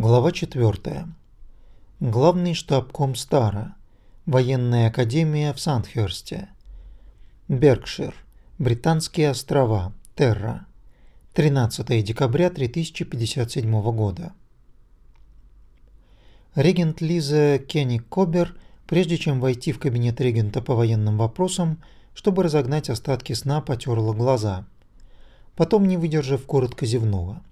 Глава 4. Главный штаб Комстара. Военная академия в Сандхерсте. Беркшир. Британские острова. Терра. 13 декабря 3057 года. Регент Лиза Кенни Кобер, прежде чем войти в кабинет регента по военным вопросам, чтобы разогнать остатки сна, потерла глаза. Потом, не выдержав, коротко зевнула.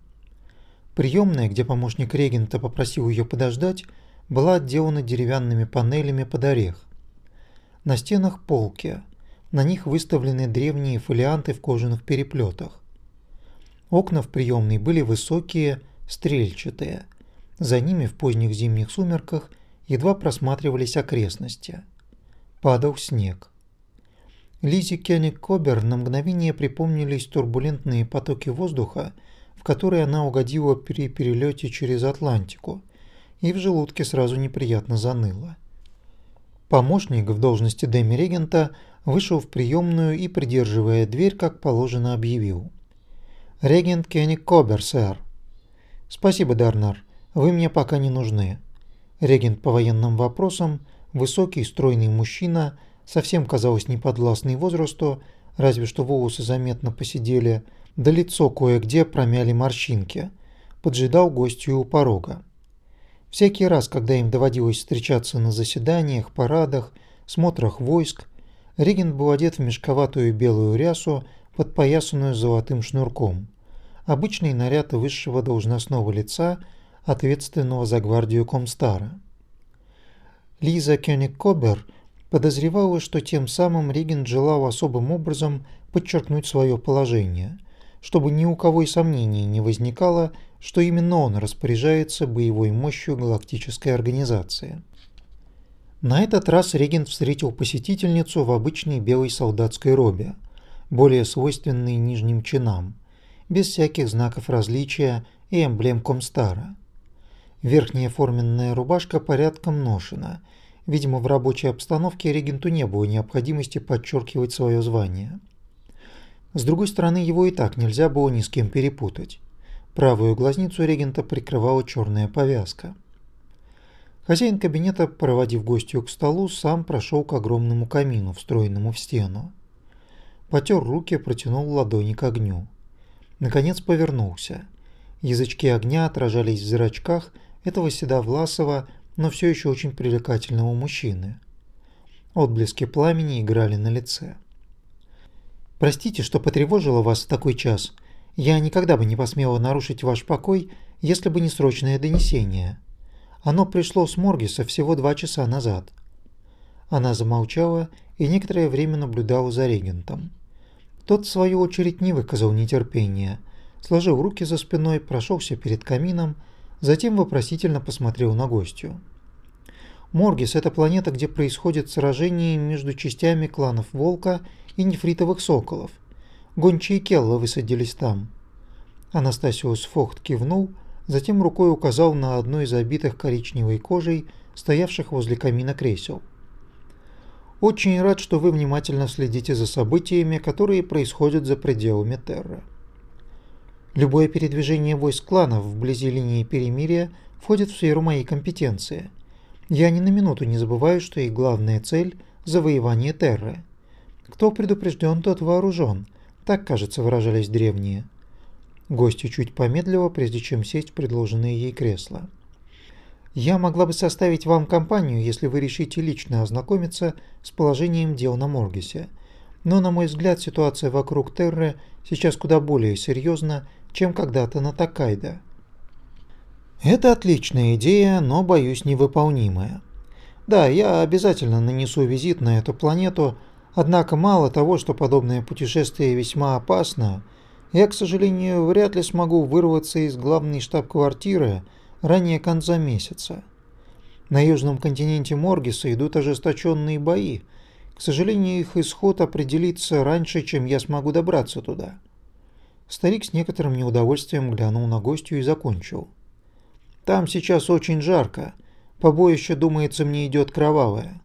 Приемная, где помощник регента попросил ее подождать, была отделана деревянными панелями под орех. На стенах полки. На них выставлены древние фолианты в кожаных переплетах. Окна в приемной были высокие, стрельчатые. За ними в поздних зимних сумерках едва просматривались окрестности. Падал снег. Лизе Кенник Кобер на мгновение припомнились турбулентные потоки воздуха, которой она угодила при перелете через Атлантику, и в желудке сразу неприятно заныло. Помощник в должности Дэми-регента вышел в приемную и, придерживая дверь, как положено, объявил. «Регент Кенни Кобер, сэр». «Спасибо, Дарнар, вы мне пока не нужны». Регент по военным вопросам, высокий, стройный мужчина, совсем, казалось, не подвластный возрасту, разве что волосы заметно посидели, да лицо кое-где промяли морщинки, поджидал гостью у порога. Всякий раз, когда им доводилось встречаться на заседаниях, парадах, смотрах войск, регент был одет в мешковатую белую рясу, подпоясанную золотым шнурком. Обычный наряд высшего должностного лица, ответственного за гвардию Комстара. Лиза Кёник-Кобер подозревала, что тем самым регент желал особым образом подчеркнуть свое положение – чтобы ни у кого и сомнений не возникало, что именно он распоряжается боевой мощью галактической организации. На этот раз регент встретил посетительницу в обычной белой солдатской робе, более свойственной нижним чинам, без всяких знаков различия и эмблем Комстара. Верхняя форменная рубашка порядком ношена. Видимо, в рабочей обстановке регенту не было необходимости подчеркивать свое звание – с другой стороны, его и так нельзя было ни с кем перепутать. Правую глазницу регента прикрывала черная повязка. Хозяин кабинета, проводив гостью к столу, сам прошел к огромному камину, встроенному в стену. Потер руки, протянул ладони к огню. Наконец повернулся. Язычки огня отражались в зрачках этого седовласого, но все еще очень привлекательного мужчины. Отблески пламени играли на лице. Простите, что потревожила вас в такой час. Я никогда бы не посмела нарушить ваш покой, если бы не срочное донесение. Оно пришло с Моргиса всего два часа назад». Она замолчала и некоторое время наблюдала за регентом. Тот, в свою очередь, не выказал нетерпения. Сложил руки за спиной, прошелся перед камином, затем вопросительно посмотрел на гостью. Моргис – это планета, где происходят сражения между частями кланов Волка и нефритовых соколов. Гончие Келла высадились там. Анастасиус Фохт кивнул, затем рукой указал на одно из обитых коричневой кожей, стоявших возле камина кресел. «Очень рад, что вы внимательно следите за событиями, которые происходят за пределами Терры. Любое передвижение войск кланов вблизи линии перемирия входит в сферу моей компетенции. Я ни на минуту не забываю, что их главная цель – завоевание Терры. Кто предупрежден, тот вооружен. Так, кажется, выражались древние. Гостья чуть помедлила, прежде чем сесть в предложенное ей кресло. «Я могла бы составить вам компанию, если вы решите лично ознакомиться с положением дел на Моргисе. Но, на мой взгляд, ситуация вокруг Терры сейчас куда более серьезна, чем когда-то на Такайда». «Это отличная идея, но, боюсь, невыполнимая. Да, я обязательно нанесу визит на эту планету, Однако мало того, что подобное путешествие весьма опасно, я, к сожалению, вряд ли смогу вырваться из главной штаб-квартиры ранее конца месяца. На южном континенте Моргиса идут ожесточенные бои. К сожалению, их исход определится раньше, чем я смогу добраться туда. Старик с некоторым неудовольствием глянул на гостью и закончил. «Там сейчас очень жарко. Побоище, думается, мне идет кровавое.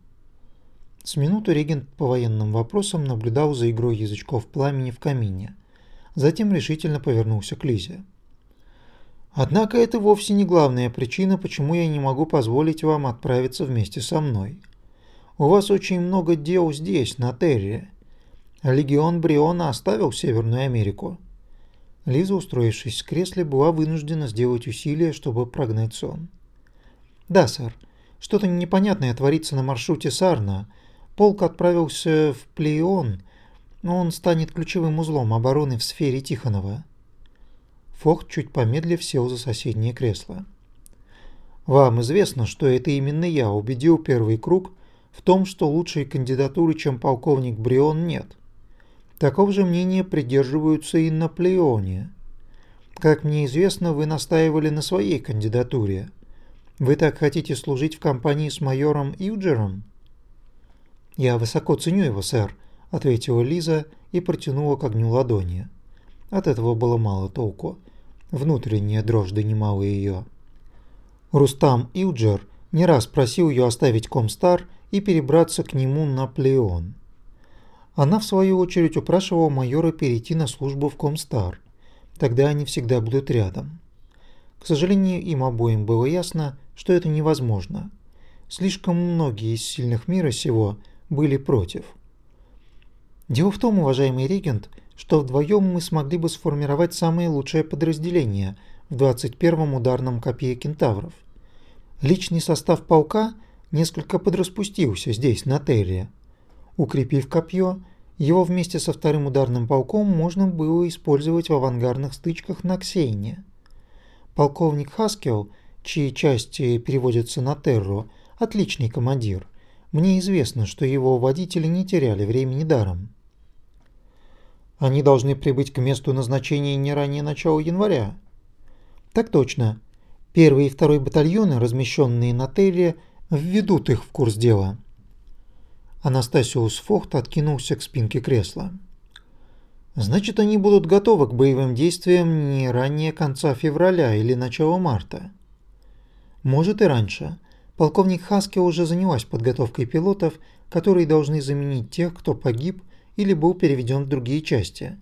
С минуту регент по военным вопросам наблюдал за игрой язычков пламени в камине. Затем решительно повернулся к Лизе. Однако это вовсе не главная причина, почему я не могу позволить вам отправиться вместе со мной. У вас очень много дел здесь, на Терре. Легион Бриона оставил Северную Америку. Лиза, устроившись в кресле, была вынуждена сделать усилия, чтобы прогнать сон. «Да, сэр. Что-то непонятное творится на маршруте Сарна. Полк отправился в Плеон, но он станет ключевым узлом обороны в сфере Тихонова». Фохт, чуть помедлив, сел за соседнее кресло. «Вам известно, что это именно я убедил первый круг в том, что лучшей кандидатуры, чем полковник Брион, нет. Такого же мнения придерживаются и на Плеоне. Как мне известно, вы настаивали на своей кандидатуре. Вы так хотите служить в компании с майором Юджером?» «Я высоко ценю его, сэр», — ответила Лиза и протянула к огню ладони. От этого было мало толку. Внутренняя дрожь донимала ее. Рустам Илджер не раз просил ее оставить Комстар и перебраться к нему на Плеон. Она, в свою очередь, упрашивала майора перейти на службу в Комстар. Тогда они всегда будут рядом. К сожалению, им обоим было ясно, что это невозможно. Слишком многие из сильных мира сего были против. Дело в том, уважаемый регент, что вдвоем мы смогли бы сформировать самое лучшее подразделение в 21-м ударном копье кентавров. Личный состав полка несколько подраспустился здесь, на Терре. Укрепив копье, его вместе со вторым ударным полком можно было использовать в авангардных стычках на Ксейне. Полковник Хаскел, чьи части переводятся на Терру, отличный командир. Мне известно, что его водители не теряли времени даром. Они должны прибыть к месту назначения не ранее начала января. Так точно. Первый и второй батальоны, размещенные на Терре, введут их в курс дела. Анастасиус Фохт откинулся к спинке кресла. Значит, они будут готовы к боевым действиям не ранее конца февраля или начала марта. Может и раньше. Полковник Хаски уже занялась подготовкой пилотов, которые должны заменить тех, кто погиб или был переведен в другие части.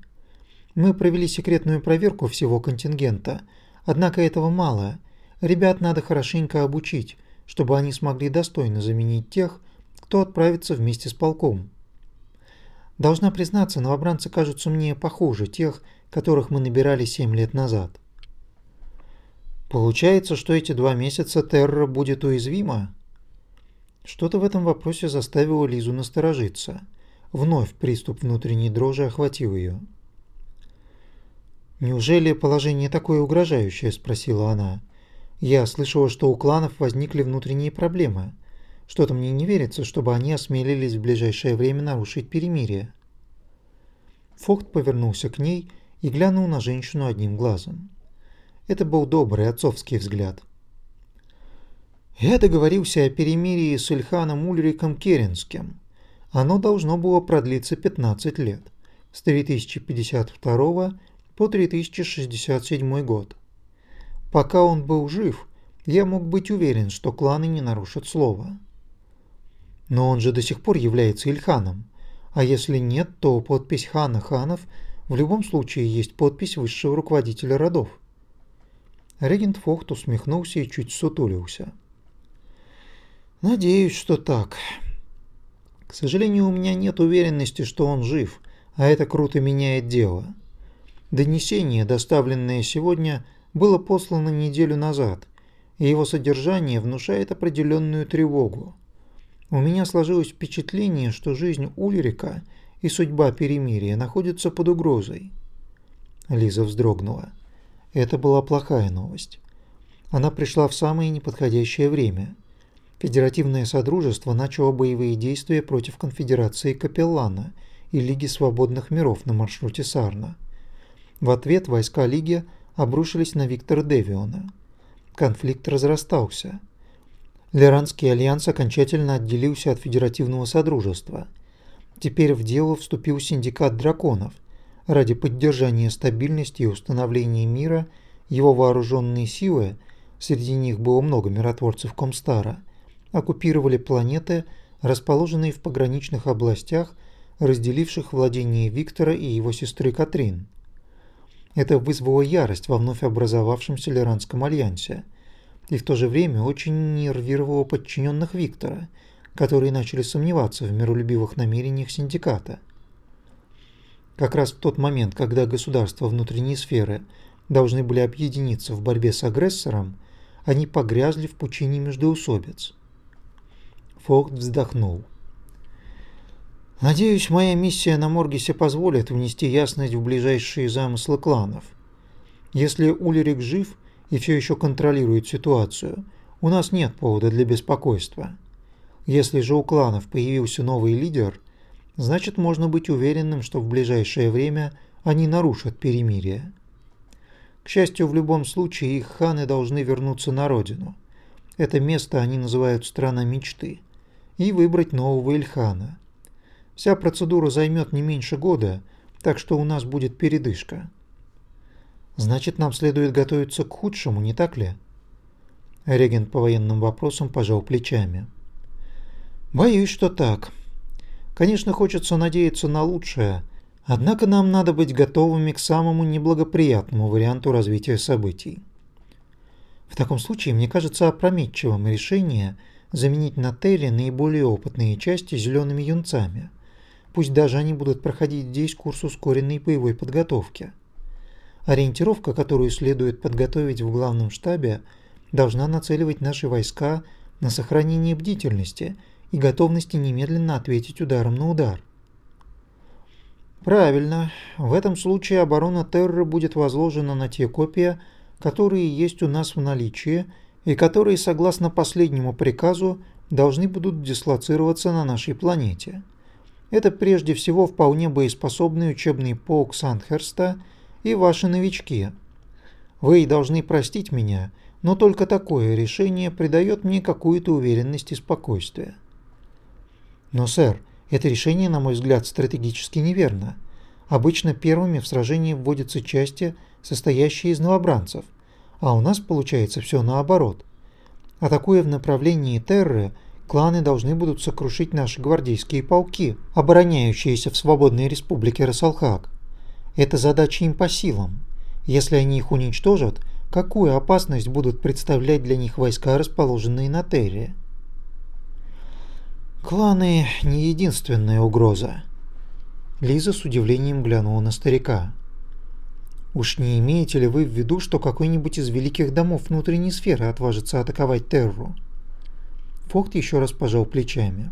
Мы провели секретную проверку всего контингента, однако этого мало. Ребят надо хорошенько обучить, чтобы они смогли достойно заменить тех, кто отправится вместе с полком. Должна признаться, новобранцы кажутся мне похуже тех, которых мы набирали семь лет назад. Получается, что эти два месяца Терра будет уязвима? Что-то в этом вопросе заставило Лизу насторожиться – Вновь приступ внутренней дрожи охватил ее. «Неужели положение такое угрожающее?» – спросила она. «Я слышала, что у кланов возникли внутренние проблемы. Что-то мне не верится, чтобы они осмелились в ближайшее время нарушить перемирие». Фокт повернулся к ней и глянул на женщину одним глазом. Это был добрый отцовский взгляд. «Я договорился о перемирии с Ильханом Ульриком Керенским», оно должно было продлиться 15 лет, с 3052 по 3067 год. Пока он был жив, я мог быть уверен, что кланы не нарушат слова. Но он же до сих пор является Ильханом, а если нет, то подпись хана ханов в любом случае есть подпись высшего руководителя родов. Регент Фохт усмехнулся и чуть сутулился. «Надеюсь, что так», к сожалению, у меня нет уверенности, что он жив, а это круто меняет дело. Донесение, доставленное сегодня, было послано неделю назад, и его содержание внушает определенную тревогу. У меня сложилось впечатление, что жизнь Ульрика и судьба перемирия находятся под угрозой. Лиза вздрогнула. Это была плохая новость. Она пришла в самое неподходящее время – Федеративное Содружество начало боевые действия против Конфедерации Капеллана и Лиги Свободных Миров на маршруте Сарна. В ответ войска Лиги обрушились на Виктора Девиона. Конфликт разрастался. Лиранский альянс окончательно отделился от Федеративного Содружества. Теперь в дело вступил синдикат драконов. Ради поддержания стабильности и установления мира его вооруженные силы, среди них было много миротворцев Комстара, оккупировали планеты, расположенные в пограничных областях, разделивших владение Виктора и его сестры Катрин. Это вызвало ярость во вновь образовавшемся Лиранском альянсе и в то же время очень нервировало подчиненных Виктора, которые начали сомневаться в миролюбивых намерениях синдиката. Как раз в тот момент, когда государства внутренней сферы должны были объединиться в борьбе с агрессором, они погрязли в пучине междоусобиц. Фокт вздохнул. Надеюсь, моя миссия на Моргисе позволит внести ясность в ближайшие замыслы кланов. Если Улерик жив и все еще контролирует ситуацию, у нас нет повода для беспокойства. Если же у кланов появился новый лидер, значит можно быть уверенным, что в ближайшее время они нарушат перемирие. К счастью, в любом случае их ханы должны вернуться на родину. Это место они называют «страна мечты» и выбрать нового Ильхана – Вся процедура займет не меньше года, так что у нас будет передышка. Значит, нам следует готовиться к худшему, не так ли? Регент по военным вопросам пожал плечами. Боюсь, что так. Конечно, хочется надеяться на лучшее, однако нам надо быть готовыми к самому неблагоприятному варианту развития событий. В таком случае, мне кажется опрометчивым решение заменить на Терри наиболее опытные части зелеными юнцами – Пусть даже они будут проходить здесь курс ускоренной боевой подготовки. Ориентировка, которую следует подготовить в главном штабе, должна нацеливать наши войска на сохранение бдительности и готовности немедленно ответить ударом на удар. Правильно. В этом случае оборона Терры будет возложена на те копии, которые есть у нас в наличии и которые, согласно последнему приказу, должны будут дислоцироваться на нашей планете. Это прежде всего вполне боеспособный учебный полк Сандхерста и ваши новички. Вы должны простить меня, но только такое решение придает мне какую-то уверенность и спокойствие. Но, сэр, это решение, на мой взгляд, стратегически неверно. Обычно первыми в сражении вводятся части, состоящие из новобранцев, а у нас получается все наоборот. Атакуя в направлении Терры – кланы должны будут сокрушить наши гвардейские полки, обороняющиеся в свободной республике Расалхак. Эта задача им по силам. Если они их уничтожат, какую опасность будут представлять для них войска, расположенные на Терре? Кланы – не единственная угроза. Лиза с удивлением глянула на старика. Уж не имеете ли вы в виду, что какой-нибудь из великих домов внутренней сферы отважится атаковать Терру? Фокт еще раз пожал плечами.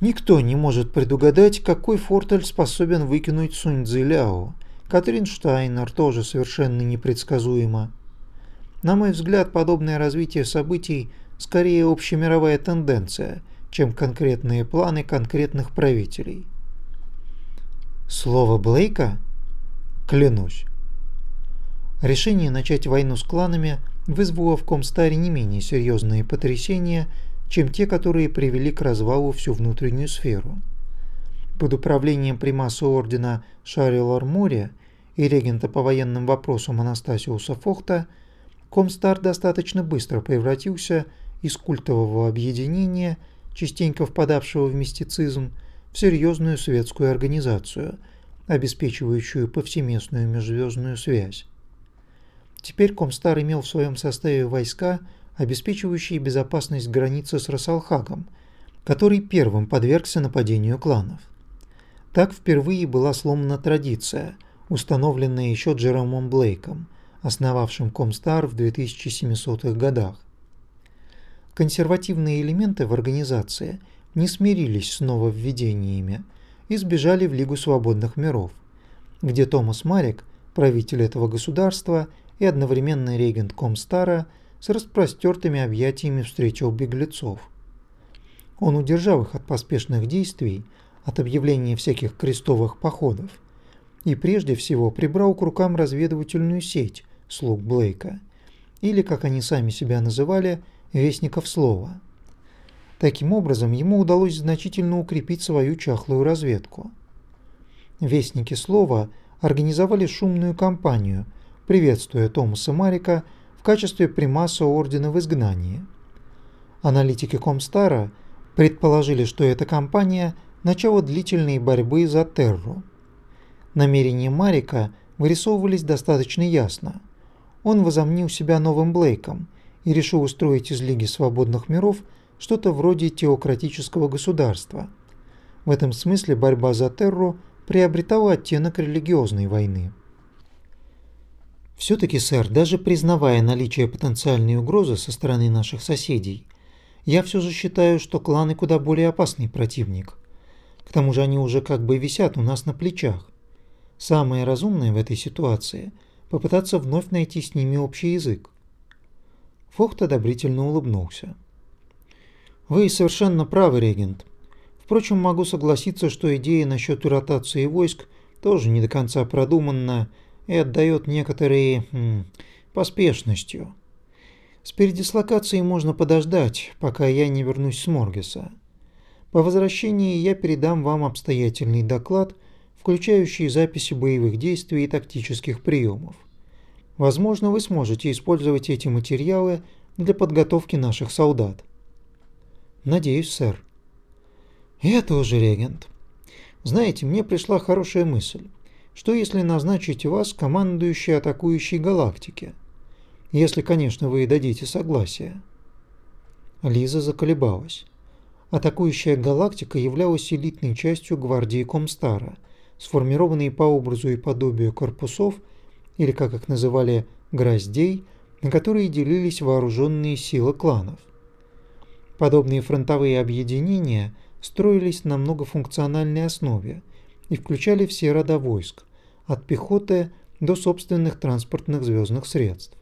Никто не может предугадать, какой фортель способен выкинуть Суньцзы Ляо. Катрин Штайнер тоже совершенно непредсказуемо. На мой взгляд, подобное развитие событий скорее общемировая тенденция, чем конкретные планы конкретных правителей. Слово Блейка? Клянусь. Решение начать войну с кланами вызвало в Комстаре не менее серьезные потрясения, чем те, которые привели к развалу всю внутреннюю сферу. Под управлением примаса ордена Шарилар Моря и регента по военным вопросам Анастасиуса Фохта Комстар достаточно быстро превратился из культового объединения, частенько впадавшего в мистицизм, в серьезную светскую организацию, обеспечивающую повсеместную межзвездную связь. Теперь Комстар имел в своем составе войска, обеспечивающие безопасность границы с Расалхагом, который первым подвергся нападению кланов. Так впервые была сломана традиция, установленная еще Джеромом Блейком, основавшим Комстар в 2700-х годах. Консервативные элементы в организации не смирились с нововведениями и сбежали в Лигу свободных миров, где Томас Марик, правитель этого государства, и одновременно регент Комстара с распростертыми объятиями встречал беглецов. Он удержал их от поспешных действий, от объявления всяких крестовых походов, и прежде всего прибрал к рукам разведывательную сеть слуг Блейка, или, как они сами себя называли, вестников слова. Таким образом, ему удалось значительно укрепить свою чахлую разведку. Вестники слова организовали шумную кампанию – приветствуя Томаса Марика в качестве примаса Ордена в изгнании. Аналитики Комстара предположили, что эта кампания – начало длительной борьбы за Терру. Намерение Марика вырисовывались достаточно ясно. Он возомнил себя новым Блейком и решил устроить из Лиги Свободных Миров что-то вроде теократического государства. В этом смысле борьба за Терру приобретала оттенок религиозной войны. Все-таки, сэр, даже признавая наличие потенциальной угрозы со стороны наших соседей, я все же считаю, что кланы куда более опасный противник. К тому же они уже как бы висят у нас на плечах. Самое разумное в этой ситуации – попытаться вновь найти с ними общий язык. Фохт одобрительно улыбнулся. «Вы совершенно правы, регент. Впрочем, могу согласиться, что идея насчет ротации войск тоже не до конца продуманна и отдает некоторой м, поспешностью. С передислокацией можно подождать, пока я не вернусь с Моргеса. По возвращении я передам вам обстоятельный доклад, включающий записи боевых действий и тактических приемов. Возможно, вы сможете использовать эти материалы для подготовки наших солдат. Надеюсь, сэр. Я тоже, регент. Знаете, мне пришла хорошая мысль. Что если назначить вас командующей атакующей галактики? Если, конечно, вы дадите согласие. Лиза заколебалась. Атакующая галактика являлась элитной частью гвардии Комстара, сформированной по образу и подобию корпусов, или как их называли, гроздей, на которые делились вооруженные силы кланов. Подобные фронтовые объединения строились на многофункциональной основе и включали все рода войск, от пехоты до собственных транспортных звездных средств.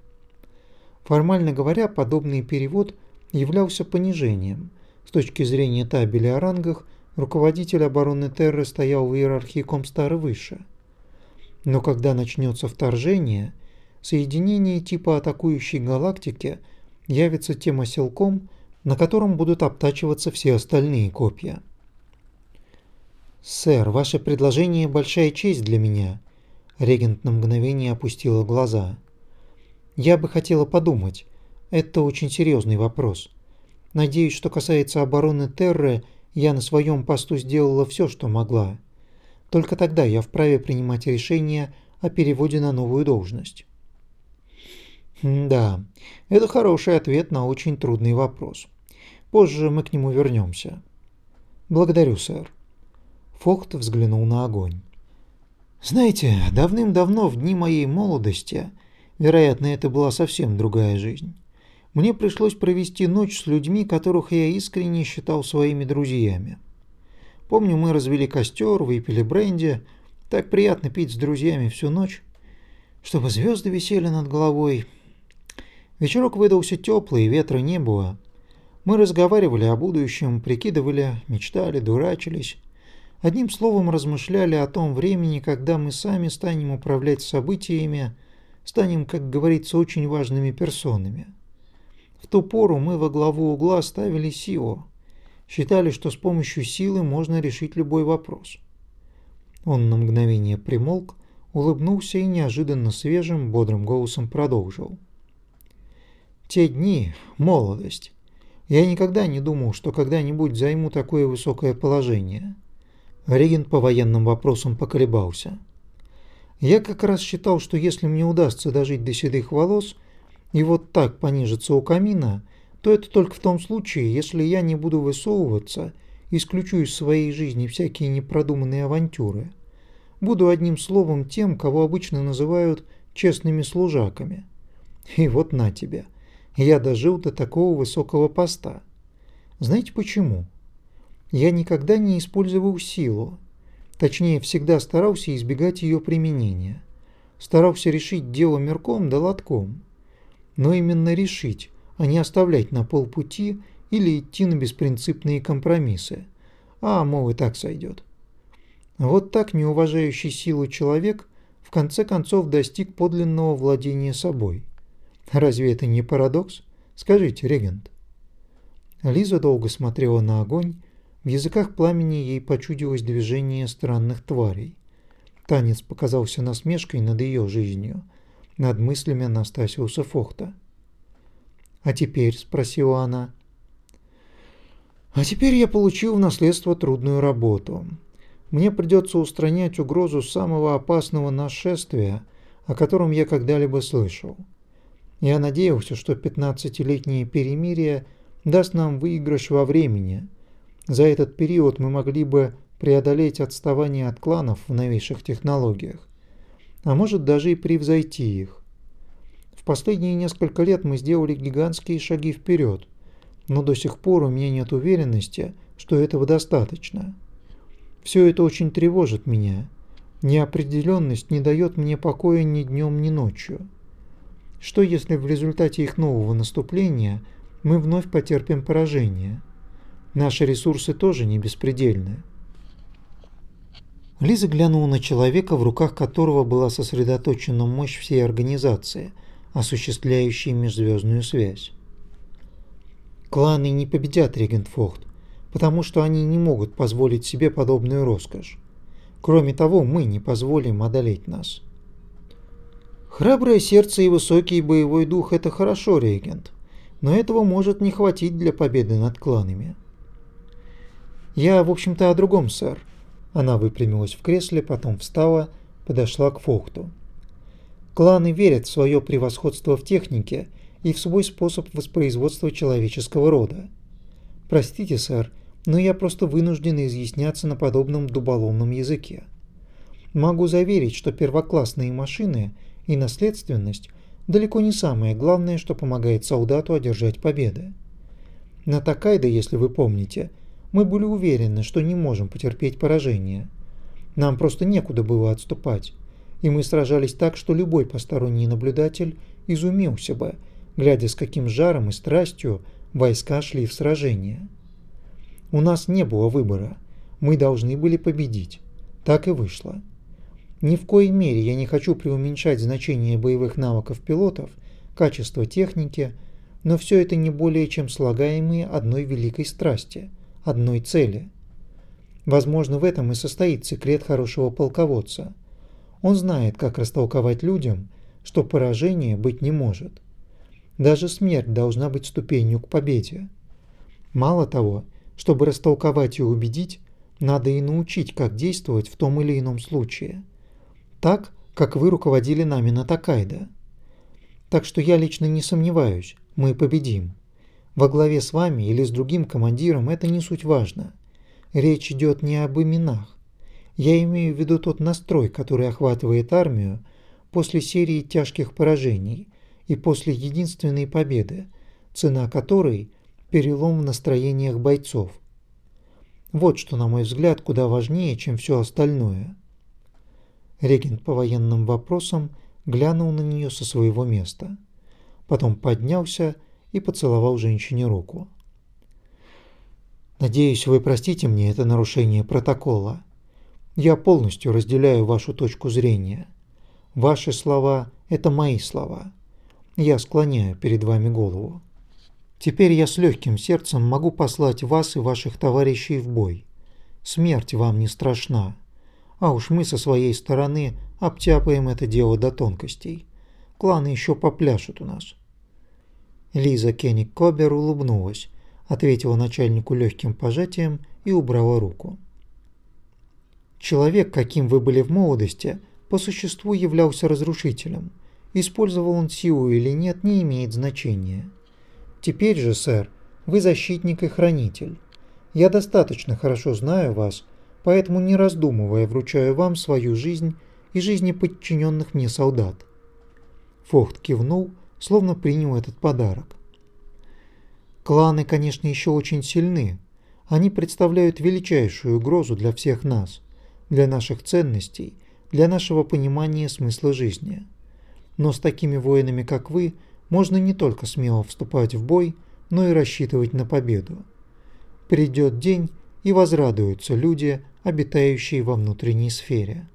Формально говоря, подобный перевод являлся понижением. С точки зрения табели о рангах, руководитель обороны Терры стоял в иерархии Комстара выше. Но когда начнется вторжение, соединение типа атакующей галактики явится тем оселком, на котором будут обтачиваться все остальные копья. «Сэр, ваше предложение – большая честь для меня», – регент на мгновение опустила глаза. «Я бы хотела подумать. Это очень серьезный вопрос. Надеюсь, что касается обороны Терры, я на своем посту сделала все, что могла. Только тогда я вправе принимать решение о переводе на новую должность». «Да, это хороший ответ на очень трудный вопрос. Позже мы к нему вернемся». «Благодарю, сэр». Фохт взглянул на огонь. «Знаете, давным-давно, в дни моей молодости, вероятно, это была совсем другая жизнь, мне пришлось провести ночь с людьми, которых я искренне считал своими друзьями. Помню, мы развели костер, выпили бренди, так приятно пить с друзьями всю ночь, чтобы звезды висели над головой. Вечерок выдался теплый, ветра не было. Мы разговаривали о будущем, прикидывали, мечтали, дурачились. Одним словом, размышляли о том времени, когда мы сами станем управлять событиями, станем, как говорится, очень важными персонами. В ту пору мы во главу угла ставили силу, считали, что с помощью силы можно решить любой вопрос. Он на мгновение примолк, улыбнулся и неожиданно свежим, бодрым голосом продолжил. Те дни – молодость. Я никогда не думал, что когда-нибудь займу такое высокое положение – Регент по военным вопросам поколебался. Я как раз считал, что если мне удастся дожить до седых волос и вот так понижиться у камина, то это только в том случае, если я не буду высовываться, исключу из своей жизни всякие непродуманные авантюры. Буду одним словом тем, кого обычно называют честными служаками. И вот на тебе. Я дожил до такого высокого поста. Знаете почему? Я никогда не использовал силу. Точнее, всегда старался избегать ее применения. Старался решить дело мерком да лотком. Но именно решить, а не оставлять на полпути или идти на беспринципные компромиссы. А, мол, и так сойдет. Вот так неуважающий силу человек в конце концов достиг подлинного владения собой. Разве это не парадокс? Скажите, регент. Лиза долго смотрела на огонь, в языках пламени ей почудилось движение странных тварей. Танец показался насмешкой над ее жизнью, над мыслями Анастасиуса Фохта. «А теперь?» – спросила она. «А теперь я получил в наследство трудную работу. мне придется устранять угрозу самого опасного нашествия, о котором я когда-либо слышал. Я надеялся, что 15-летнее перемирие даст нам выигрыш во времени. За этот период мы могли бы преодолеть отставание от кланов в новейших технологиях, а может даже и превзойти их. Последние несколько лет мы сделали гигантские шаги вперед, но до сих пор у меня нет уверенности, что этого достаточно. Все это очень тревожит меня. Неопределенность не дает мне покоя ни днем, ни ночью. Что если в результате их нового наступления мы вновь потерпим поражение? Наши ресурсы тоже не беспредельны. Лиза глянула на человека, в руках которого была сосредоточена мощь всей организации, осуществляющей межзвездную связь. Кланы не победят Регенфохт, потому что они не могут позволить себе подобную роскошь. Кроме того, мы не позволим одолеть нас. Храброе сердце и высокий боевой дух – это хорошо, регент, но этого может не хватить для победы над кланами. Я, в общем-то, о другом, сэр. Она выпрямилась в кресле, потом встала, подошла к Фохту. Кланы верят в свое превосходство в технике и в свой способ воспроизводства человеческого рода. Простите, сэр, но я просто вынужден изъясняться на подобном дуболомном языке. Могу заверить, что первоклассные машины – и наследственность далеко не самое главное, что помогает солдату одержать победы. На Такайдо, если вы помните, мы были уверены, что не можем потерпеть поражение. Нам просто некуда было отступать, и мы сражались так, что любой посторонний наблюдатель изумился бы, глядя с каким жаром и страстью войска шли в сражение. У нас не было выбора, мы должны были победить. Так и вышло. Ни в коей мере я не хочу преуменьшать значение боевых навыков пилотов, качество техники, но все это не более чем слагаемые одной великой страсти, одной цели. Возможно, в этом и состоит секрет хорошего полководца. Он знает, как растолковать людям, что поражения быть не может. Даже смерть должна быть ступенью к победе. Мало того, чтобы растолковать и убедить, надо и научить, как действовать в том или ином случае – так, как вы руководили нами на Такайда. Так что я лично не сомневаюсь, мы победим. Во главе с вами или с другим командиром это не суть важно. Речь идет не об именах. Я имею в виду тот настрой, который охватывает армию после серии тяжких поражений и после единственной победы, цена которой – перелом в настроениях бойцов. Вот что, на мой взгляд, куда важнее, чем все остальное – Регент по военным вопросам глянул на нее со своего места. Потом поднялся и поцеловал женщине руку. «Надеюсь, вы простите мне это нарушение протокола. Я полностью разделяю вашу точку зрения. Ваши слова – это мои слова. Я склоняю перед вами голову. Теперь я с легким сердцем могу послать вас и ваших товарищей в бой. Смерть вам не страшна а уж мы со своей стороны обтяпаем это дело до тонкостей. Кланы еще попляшут у нас. Лиза Кенник Кобер улыбнулась, ответила начальнику легким пожатием и убрала руку. Человек, каким вы были в молодости, по существу являлся разрушителем. Использовал он силу или нет, не имеет значения. Теперь же, сэр, вы защитник и хранитель. Я достаточно хорошо знаю вас, поэтому не раздумывая вручаю вам свою жизнь и жизни подчиненных мне солдат. Фохт кивнул, словно принял этот подарок. Кланы, конечно, еще очень сильны. Они представляют величайшую угрозу для всех нас, для наших ценностей, для нашего понимания смысла жизни. Но с такими воинами, как вы, можно не только смело вступать в бой, но и рассчитывать на победу. Придет день, и возрадуются люди, обитающие во внутренней сфере.